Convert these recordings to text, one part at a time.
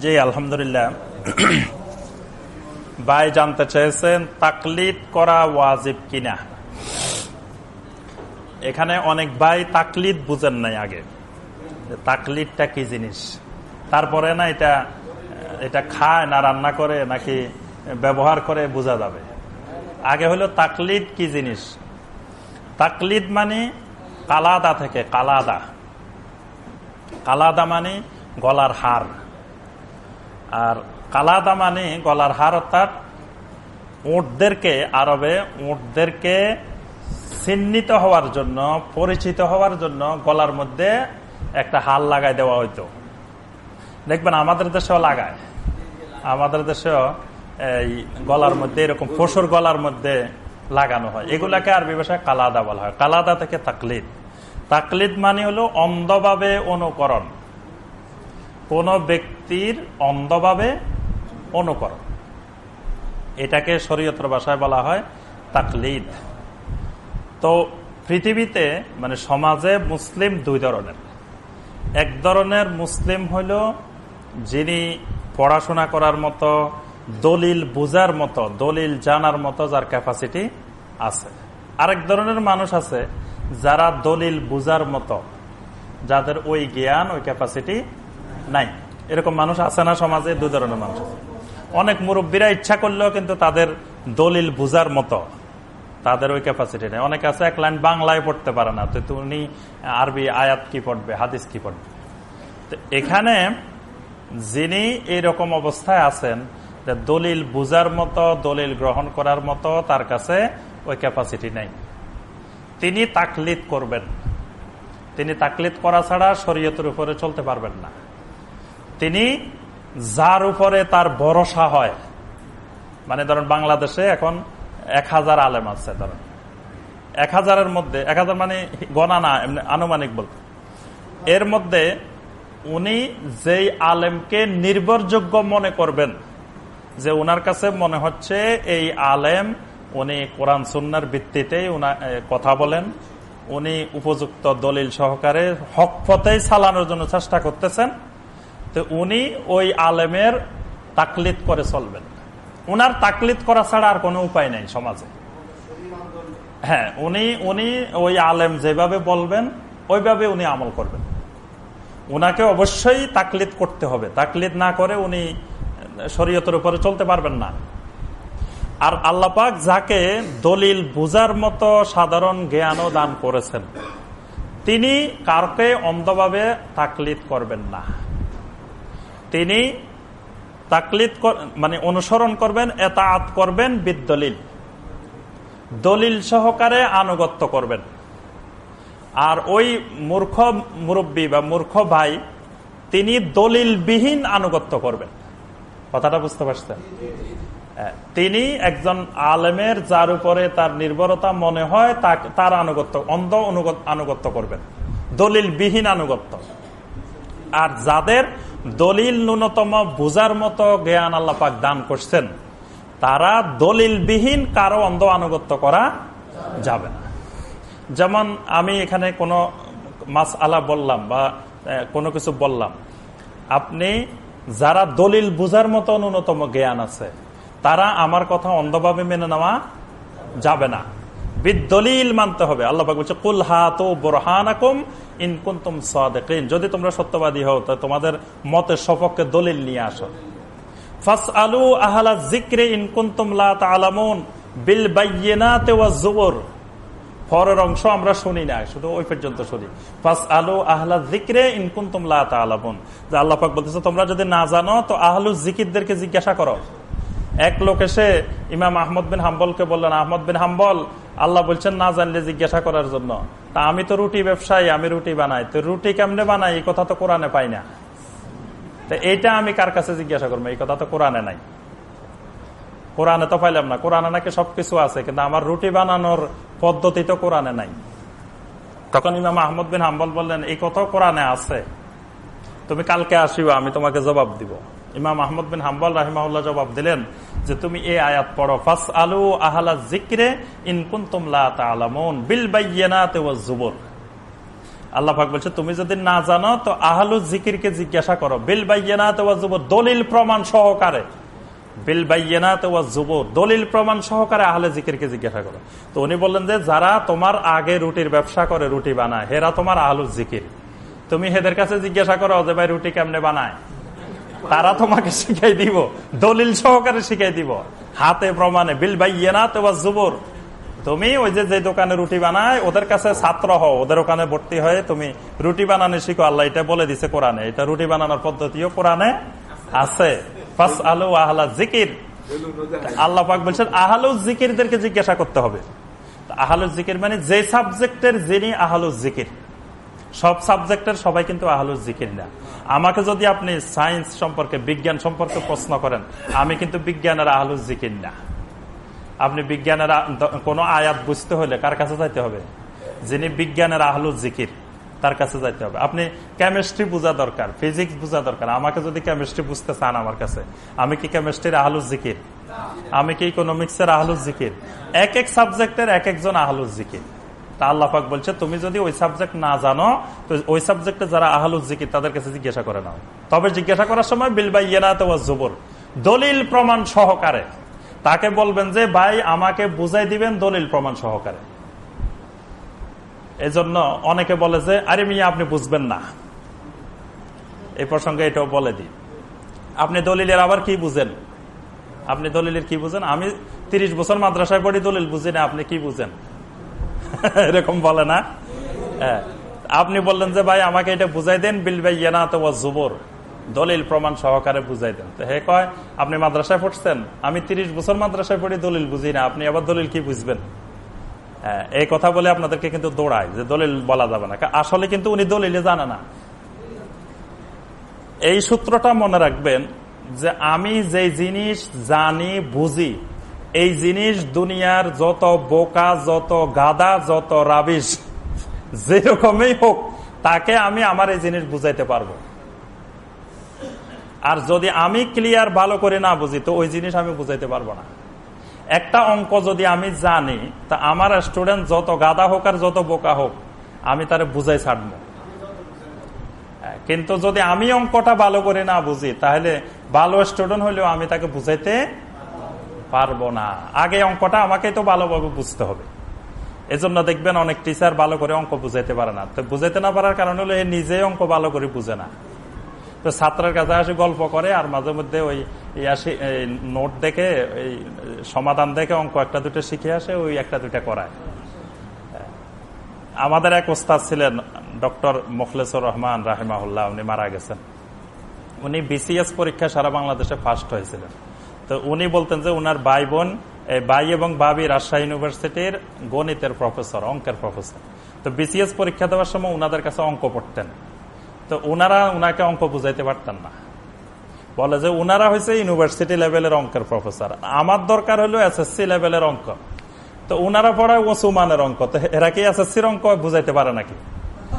জি, আলহামদুলিল্লাহ। ভাই জানতে চেয়েছেন, তাকলিদ করা ওয়াজিব কিনা? এখানে অনেক ভাই তাকলিদ বুঝেন নাই আগে। তাকলিদটা কি জিনিস? তারপরে না এটা এটা খায় না রান্না করে, নাকি ব্যবহার করে বোঝা যাবে। আগে হলো তাকলিদ কি জিনিস? তাকলিদ মানে কালাদা থেকে, কালাদা। কালাদা মানে গলার হার। আর কালাদা মানে গলার হার অর্থাৎ উঁটদেরকে, আরবে উঁটদেরকে চিহ্নিত হওয়ার জন্য, পরিচিত হওয়ার জন্য গলার মধ্যে একটা হাল লাগাই দেওয়া হইতো। দেখবেন আমাদের দেশেও লাগায়। আমাদের দেশেও এই গলার মধ্যে এরকম পশুর গলার মধ্যে লাগানো হয়। এগুলাকে আরবি ভাষায় কালাদা বলা হয়। কালাদা থেকে তাকলিদ। তাকলিদ মানে হলো অন্ধভাবে অনুকরণ। কোন ব্যক্তির অন্ধভাবে অনুকরণ। এটাকে শরীয়তের ভাষায় বলা হয় তাকলিদ। তো পৃথিবীতে মানে সমাজে মুসলিম দুই ধরনের। এক ধরনের মুসলিম হইল যিনি পড়াশোনা করার মতো, দলিল বুঝার মতো, দলিল জানার মতো যার ক্যাপাসিটি আছে। আরেক ধরনের মানুষ আছে যারা দলিল বুঝার মতো, যাদের ওই জ্ঞান, ওই ক্যাপাসিটি নাই। এরকম মানুষ আছে না সমাজে? দুই ধরনের মানুষ আছে। অনেক মুরব্বীরা ইচ্ছা করলেও কিন্তু তাদের দলিল বুঝার মতো তাদের ওই ক্যাপাসিটি নেই। অনেকে আছে, এক লাইন বাংলায় পড়তে পারে না। তো তুমি আরবি আয়াত কি পড়বে, হাদিস কি পড়বে? এখানে যিনি এইরকম অবস্থায় আছেন দলিল বুঝার মতো, দলিল গ্রহণ করার মতো, তার কাছে ওই ক্যাপাসিটি নেই। তিনি তাকলিদ করবেন। তিনি তাকলিদ করা ছাড়া শরীয়তের উপরে চলতে পারবেন না। তিনি যার উপরে তার ভরসা হয়। মানে ধরেন বাংলাদেশে এখন এক হাজার আলেম আছে ধরেন এক হাজারের মধ্যে, এক হাজার মানে গণা না আনুমানিক বলতে। এর মধ্যে উনি যেই আলেমকে নির্ভরযোগ্য মনে করবেন, যে উনার কাছে মনে হচ্ছে এই আলেম, উনি কোরআন সুন্নার ভিত্তিতেই কথা বলেন, উনি উপযুক্ত দলিল সহকারে হক পথেই চালানোর জন্য চেষ্টা করতেছেন, তো উনি ওই আলেমের তাকলিদ করে চলবেন। উনার তাকলিদ করা ছাড়া আর কোনো উপায় নেই সমাজে। হ্যাঁ উনি উনি ওই আলেম যেভাবে বলবেন, ওইভাবে উনি আমল করবেন। উনাকে অবশ্যই তাকলিদ করতে হবে। তাকলিদ না করে উনি শরীয়তের উপরে চলতে পারবেন না। আর আল্লাপাক যাকে দলিল বুঝার মতো সাধারণ জ্ঞানও দান করেছেন, তিনি কারকে অন্ধভাবে তাকলিদ করবেন না। তিনি তাকলিদ মানে অনুসরণ করবেন এতাত করবেন বিদলিল দলিল। সহকারে আনুগত্য করবেন। আর ওই মূর্খ মুরব্বী বা মূর্খ ভাই, তিনি দলিলবিহীন আনুগত্য করবেন। কথাটা বুঝতে পারছেন? তিনি একজন আলেমের যার উপরে তার নির্ভরতা মনে হয় তার আনুগত্য, অন্ধ অনুগত আনুগত্য করবেন। দলিলবিহীন আনুগত্য। আর যাদের দলিল ন্যূনতম বোঝার মতো জ্ঞান আল্লাপাক দান করছেন। তারা দলিলবিহীন কারও অন্ধ আনুগত্য করা যাবে না। যেমন আমি এখানে কোনো মাস আলা বললাম বা কোনো কিছু বললাম। আপনি যারা দলিল বুঝার মতো ন্যূনতম জ্ঞান আছে, তারা আমার কথা অন্ধভাবে মেনে নেওয়া যাবে না। বিদলিল মানতে হবে। আল্লাহ বলছে, কুল বোরহানাকুম ইনকুন্তুম সাদেকিন। যদি তোমরা সত্যবাদী হও, তো তোমাদের মতের সপক্ষে দলিল নিয়ে আসো। ফাস আলু আহলা জিক্রে ইনকুন্তুম লা তালামুন বিল পরের অংশ আমরা শুনি না শুধু ওই পর্যন্ত শুনি। আলু আহলা জিক্রে ইনকুন্তুম লা তালামুন যে আল্লাহ পাক বলতেছে, তোমরা যদি না জানো, তো আহলু জিকিরদেরকে জিজ্ঞাসা করো। এক লোক এসে ইমাম আহমদ বিন হাম্বলকে বললেন, আহমদ বিন হাম্বল, আল্লাহ বলছেন না জানলে জিজ্ঞাসা করার জন্য। তা আমি তো রুটি ব্যবসায়ী, আমি রুটি বানাই। তো রুটি কেমনে বানাই? এই কথা তো কোরআনে পাই না। তো এইটা আমি কার কাছে জিজ্ঞাসা করব? এই কথা তো কোরআনে নাই। কোরআনে তো পাইলাম না। কোরআনে নাকি সবকিছু আছে, কিন্তু আমার রুটি বানানোর পদ্ধতি তো কোরআনে নাই। তখন ইমাম আহমদ বিন হাম্বল বললেন, এই কথাও কোরআনে আছে। তুমি কালকে আসিও আমি তোমাকে জবাব দিব। ইমাম আহমদ বিন হাম্বাল রাহিমাহুল্লাহ জবাব দিলেন যে তুমি এই আয়াত পড়ো ফাস আলু আহলা জিক্রে ইনকুন তুমলা আলামুন বিল বাইয়ানাত জুবর আল্লাহ বলছে, তুমি যদি না জানো, তো আহলু জিকিরকে জিজ্ঞাসা করো, বিল দলিল প্রমাণ সহকারে? বিল দলিল প্রমাণ সহকারে আহলে জিকিরকে জিজ্ঞাসা করো। তো উনি বললেন যে, যারা তোমার আগে রুটির ব্যবসা করে রুটি বানায়, হেরা তোমার আহলু জিকির তুমি হেদের কাছে জিজ্ঞাসা করো যে ভাই রুটি কেমনে বানায়? তারা তোমাকে শিখাই দিব, দলিল সহকারে শিখাই দিব। হাতে প্রমাণে, বিল ভাই ইয়েনা তো জুবর। তুমি ওই যে যে দোকানে রুটি বানায়, ওদের কাছে ছাত্র হও, ওদের ওখানে ভর্তি হয়ে তুমি রুটি বানানো শিখো। আল্লাহ এটা বলে দিছে কোরআনে। এটা রুটি বানানোর পদ্ধতিও কোরআনে আছে। আলু আহলা জিকির আল্লাহ পাক বলছেন, আহলু জিকিরদেরকে জিজ্ঞাসা করতে হবে। আহলু জিকির মানে যে সাবজেক্টের যিনি আহলু জিকির সব সাবজেক্টের সবাই কিন্তু আহলুর জিকির না। আমাকে যদি আপনি সায়েন্স সম্পর্কে, বিজ্ঞান সম্পর্কে প্রশ্ন করেন, আমি কিন্তু বিজ্ঞানের আহলুর জিকির না। আপনি বিজ্ঞানের কোন আয়াত বুঝতে হলে কার কাছে যাইতে হবে? যিনি বিজ্ঞানের আহলুর জিকির, তার কাছে যাইতে হবে। আপনি কেমিস্ট্রি বোঝা দরকার ফিজিক্স বোঝা দরকার। আমাকে যদি কেমিস্ট্রি বুঝতে চান আমার কাছে, আমি কি কেমিস্ট্রির আহলুর জিকির? আমি কি ইকোনমিক্সের আহলুর জিকির? এক এক সাবজেক্টের এক একজন আহলুর জিকির। তা আল্লাহাক বলছে, তুমি যদি ওই সাবজেক্ট না জানো, তো ওই সাবজেক্টে যারা আহলুজ জিকির, তাদের কাছে জিজ্ঞাসা করে নাও। তবে জিজ্ঞাসা করার সময় বিলবাই ইয়েনাতে জুবর। দলিল প্রমাণ সহকারে। তাকে বলবেন যে, ভাই, আমাকে বুঝাই দিবেন দলিল প্রমাণ সহকারে। এজন্য অনেকে বলে যে, আরে মিয়া, আপনি বুঝবেন না। এই প্রসঙ্গে এটাও বলে দিই। আপনি দলিলের আবার কি বুঝেন? আপনি দলিলের কি বুঝেন? আমি তিরিশ বছর মাদ্রাসায় পড়ি, দলিল বুঝি না, আপনি কি বুঝেন? এরকম বলে না। হ্যাঁ। আপনি বললেন যে, ভাই, আমাকে এটা বুঝাই দেন, বিল ভাই ইয়েনা তো জুবর। দলিল প্রমাণ সহকারে বুঝাই দেন। তো হে কয়, আপনি মাদ্রাসায় পড়ছেন? আমি তিরিশ বছর মাদ্রাসায় পড়ি, দলিল বুঝি না। আপনি আবার দলিল কি বুঝবেন? হ্যাঁ এই কথা বলে আপনাদেরকে কিন্তু দৌড়ায় যে, দলিল বলা যাবে না। আসলে কিন্তু উনি দলিলে জানে না। এই সূত্রটা মনে রাখবেন যে, আমি যে জিনিস জানি, বুঝি এই জিনিস দুনিয়ার যত বোকা যত গাদা যত রাবিশ যেরকমই হোক তাকে আমি আমার এই জিনিস বুঝাইতে পারব। আর যদি আমি ক্লিয়ার ভালো করে না বুঝি তো ওই জিনিস আমি বুঝাইতে পারব না। একটা অঙ্ক যদি আমি জানি তা আমার স্টুডেন্ট যত গাদা হোক আর যত বোকা হোক আমি তারে বুঝাই ছাড়বো। হ্যাঁ, কিন্তু যদি আমি অঙ্কটা ভালো করে না বুঝি তাহলে ভালো স্টুডেন্ট হলেও আমি তাকে বুঝাইতে পারব না। আগে অঙ্কটা আমাকে তো ভালোভাবে বুঝতে হবে। এজন্য দেখবেন অনেক টিচার ভালো করে অঙ্ক বুঝাইতে পারে না। তো বুঝাইতে না পারার কারণ হলো নিজে অঙ্ক ভালো করে বুঝে না। তো ছাত্রের কাছে আসে গল্প করে আর মাঝে মধ্যে ওই আসি নোট দেখে, এই সমাধান দেখে অঙ্ক একটা দুটো শিখে আসে, ওই একটা দুটা করায়। আমাদের এক ওস্তাদ ছিলেন, ডক্টর মুখলেসুর রহমান রাহেমাহুল্লাহ, উনি মারা গেছেন। উনি বিসিএস পরীক্ষা সারা বাংলাদেশে ফার্স্ট হয়েছিলেন। তো উনি বলতেন যে উনার ভাই বোন ভাই এবং ভাবি রাজশাহী ইউনিভার্সিটির গণিতের প্রফেসর, অঙ্কের প্রফেসর। তো বিসিএস পরীক্ষা দেওয়ার সময় উনাদের কাছে অঙ্ক পড়তেন। তো উনারা উনাকে অঙ্ক বুঝাইতে পারতেন না। বলে যে উনারা হয়েছে ইউনিভার্সিটি লেভেলের অঙ্কের প্রফেসর। আমার দরকার হলো এসএসসি লেভেলের অঙ্ক। তো উনারা পড়ায় ওসুমানের অঙ্ক। তো এরা কি এসএসসির অঙ্ক বুঝাইতে পারে নাকি?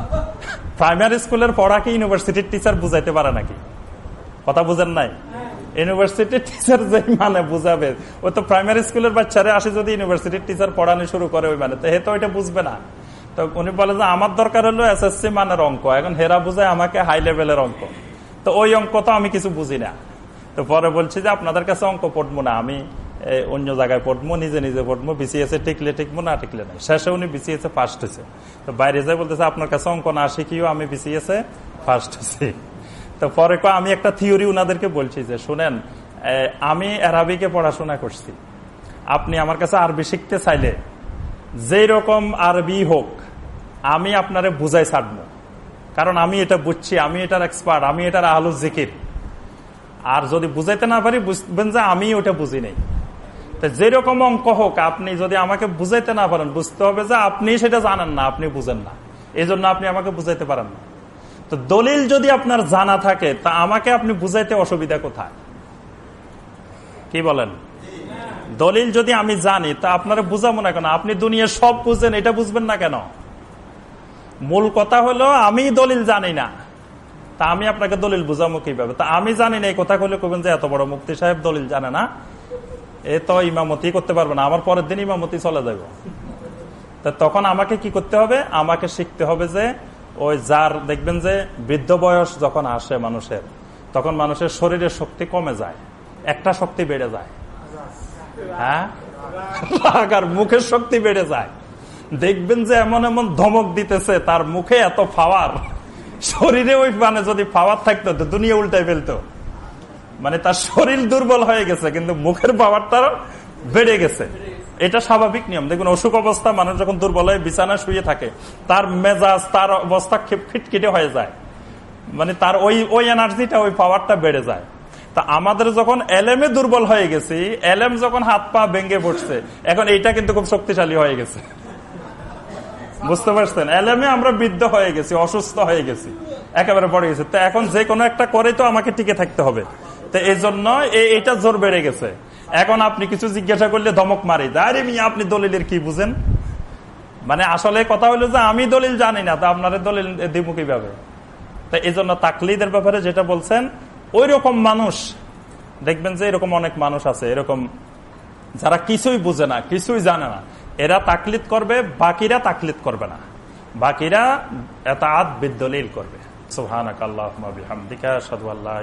প্রাইমারি স্কুলের পড়া কি ইউনিভার্সিটির টিচার বুঝাইতে পারে নাকি? কথা বুঝেন নাই? ইউনিভার্সিটির টিচার যে মানে বুঝাবে। ওই তো প্রাইমারি স্কুলের বাচ্চারা আসে যদি ইউনিভার্সিটির টিচার পড়ানো শুরু করে ওই মানে। তো হে তো ওইটা বুঝবে না। তো উনি বলে যে, আমার দরকার হলো এসএসসি মানের অঙ্ক। এখন হেরা বুঝায় আমাকে হাই লেভেলের অঙ্ক। তো ওই অঙ্ক তো আমি কিছু বুঝি না। তো পরে বলছি যে, আপনাদের কাছে অঙ্ক পড়ব না। আমি অন্য জায়গায় পড়ব, নিজে নিজে পড়ব। বিসিএস এ টিকলে টিকবো, না টিকলে নাই শেষে উনি বিসিএস এ ফার্স্ট হয়েছে। তো বাইরে যাই বলতেছে, আপনার কাছে অঙ্ক না শিখিও আমি বিসিএস এ ফার্স্ট হয়েছি। তো পরে আমি একটা থিওরি উনাদেরকে বলছি যে, শুনেন আমি অ্যারাবিকে পড়াশোনা করছি। আপনি আমার কাছে আরবি শিখতে চাইলে, যেই রকম আরবি হোক, আমি আপনারে বুঝাই ছাড়ব। কারণ আমি এটা বুঝছি, আমি এটার এক্সপার্ট আমি এটার আহলু জিকির। আর যদি বুঝাইতে না পারি, বুঝবেন যে আমি ওটা বুঝি নেই। যেরকম অঙ্ক হোক, আপনি যদি আমাকে বুঝাইতে না পারেন, বুঝতে হবে যে আপনি সেটা জানেন না, আপনি বুঝেন না। এই আপনি আমাকে বুঝাইতে পারেন না। তো দলিল যদি আপনার জানা থাকে, তা আমাকে আপনি বুঝাইতে অসুবিধা কোথায়? কি বলেন? দলিল যদি আমি জানি, তা আপনারা বুঝাবো না কেন আপনি দুনিয়ার সব বুঝেন, এটা বুঝবেন না কেন? মূল কথা হলো, আমি দলিল জানি না। তা আমি আপনাকে দলিল বুঝাবো কীভাবে? তা আমি জানি না, এই কথা কইলে কবেন যে এত বড় মুক্তি সাহেব দলিল জানে না। এ তো ইমামতি করতে পারবে না, আমার পরের দিন ইমামতি চলে যাবে তা তখন আমাকে কি করতে হবে? আমাকে শিখতে হবে যে ওই যার দেখবেন যে বৃদ্ধ বয়স যখন আসে মানুষের, তখন মানুষের শরীরের শক্তি কমে যায়, একটা শক্তি বেড়ে যায়। হ্যাঁ? মুখের শক্তি বেড়ে যায়। দেখবেন যে এমন এমন ধমক দিতেছে, তার মুখে এত পাওয়ার, শরীরে ওই মানে যদি পাওয়ার থাকতো, তো দুনিয়া উল্টাই ফেলতো। মানে তার শরীর দুর্বল হয়ে গেছে, কিন্তু মুখের পাওয়ার তার বেড়ে গেছে। এটা স্বাভাবিক নিয়ম। দেখুন, অসুখ অবস্থা, মানুষ যখন দুর্বল হয়ে বিছানা শুয়ে থাকে, তার মেজাজ, তার অবস্থা খিটখিটে হয়ে যায়। মানে তার ওই ওই এনার্জিটা, ওই পাওয়ারটা বেড়ে যায়। তা আমাদের যখন এলএমে দুর্বল হয়ে গেছি এলএম যখন হাত পা ভেঙে পড়ছে, এখন এইটা কিন্তু খুব শক্তিশালী হয়ে গেছে। বুঝতে পারছেন? এলএমে আমরা বৃদ্ধ হয়ে গেছি, অসুস্থ হয়ে গেছি, একেবারে পড়ে গেছে। তো এখন যে কোনো একটা করে তো আমাকে টিকে থাকতে হবে। তো এই জন্য এইটা জোর বেড়ে গেছে। এখন আপনি কিছু জিজ্ঞাসা করলে ধমক মারি। আরে মিয়া, আপনি দলিলের কি বুঝেন? মানে আসলে কথা হলো যে আমি দলিল জানি না, তা আপনার দলিল দিব কীভাবে? তা এই জন্য তাকলিদের ব্যাপারে যেটা বলছেন ওই রকম মানুষ, দেখবেন যে এরকম অনেক মানুষ আছে, এরকম যারা কিছুই বুঝে না, কিছুই জানে না। এরা তাকলিদ করবে, বাকিরা তাকলিদ করবে না। বাকিরা এত আদ বিদ্দলিল করবে। সুহান আল্লাহ হামদিকা সাদু আল্লাহ